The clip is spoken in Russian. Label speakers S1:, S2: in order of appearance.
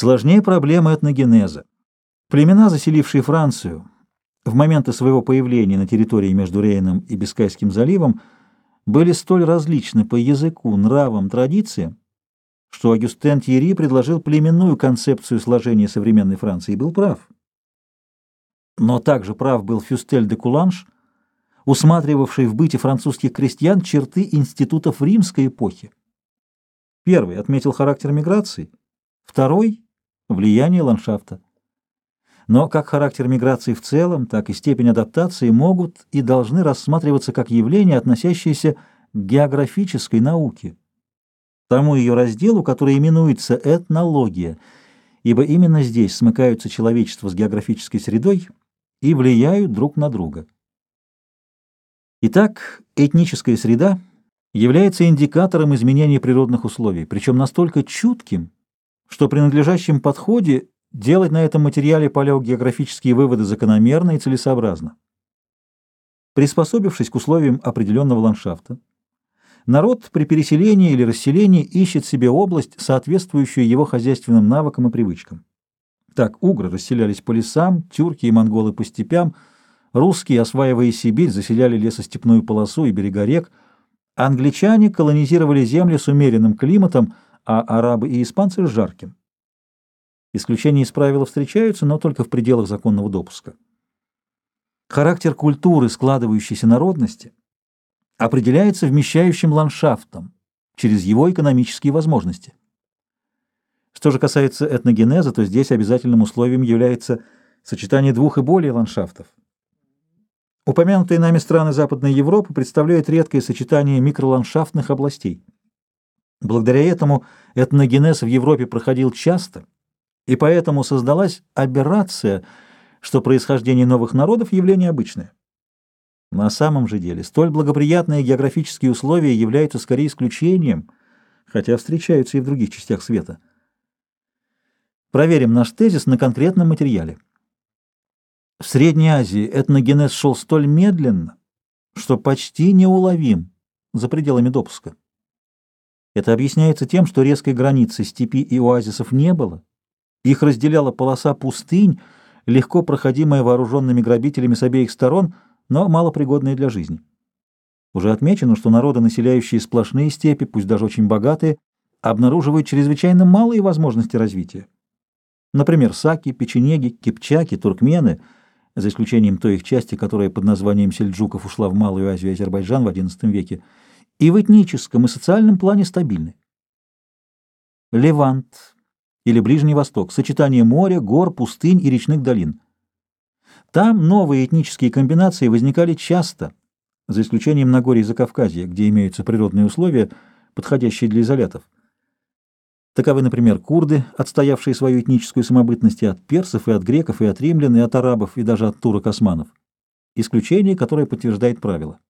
S1: Сложнее проблема этногенеза. Племена, заселившие Францию, в моменты своего появления на территории между Рейном и Бискайским заливом были столь различны по языку, нравам, традициям, что Агюстен Тьерри предложил племенную концепцию сложения современной Франции и был прав. Но также прав был Фюстель де Куланш, усматривавший в быте французских крестьян черты институтов римской эпохи. Первый отметил характер миграции, второй — влияние ландшафта. Но как характер миграции в целом, так и степень адаптации могут и должны рассматриваться как явления, относящиеся к географической науке, тому ее разделу, который именуется этнология, ибо именно здесь смыкаются человечество с географической средой и влияют друг на друга. Итак, этническая среда является индикатором изменения природных условий, причем настолько чутким, что при надлежащем подходе делать на этом материале палеогеографические выводы закономерно и целесообразно. Приспособившись к условиям определенного ландшафта, народ при переселении или расселении ищет себе область, соответствующую его хозяйственным навыкам и привычкам. Так угры расселялись по лесам, тюрки и монголы по степям, русские, осваивая Сибирь, заселяли лесостепную полосу и берега рек, англичане колонизировали земли с умеренным климатом, а арабы и испанцы с жарким. Исключения из правила встречаются, но только в пределах законного допуска. Характер культуры, складывающейся народности, определяется вмещающим ландшафтом через его экономические возможности. Что же касается этногенеза, то здесь обязательным условием является сочетание двух и более ландшафтов. Упомянутые нами страны Западной Европы представляют редкое сочетание микроландшафтных областей. Благодаря этому этногенез в Европе проходил часто – и поэтому создалась аберрация, что происхождение новых народов – явление обычное. На самом же деле столь благоприятные географические условия являются скорее исключением, хотя встречаются и в других частях света. Проверим наш тезис на конкретном материале. В Средней Азии этногенез шел столь медленно, что почти неуловим за пределами допуска. Это объясняется тем, что резкой границы степи и оазисов не было, их разделяла полоса пустынь, легко проходимая вооруженными грабителями с обеих сторон, но малопригодная для жизни. Уже отмечено, что народы, населяющие сплошные степи, пусть даже очень богатые, обнаруживают чрезвычайно малые возможности развития. Например, саки, печенеги, кипчаки, туркмены, за исключением той их части, которая под названием сельджуков ушла в Малую Азию и Азербайджан в XI веке, и в этническом и социальном плане стабильны. Левант, или Ближний Восток, сочетание моря, гор, пустынь и речных долин. Там новые этнические комбинации возникали часто, за исключением Нагорья и Закавказья, где имеются природные условия, подходящие для изолятов. Таковы, например, курды, отстоявшие свою этническую самобытность и от персов, и от греков, и от римлян, и от арабов, и даже от турок-османов. Исключение, которое подтверждает правило.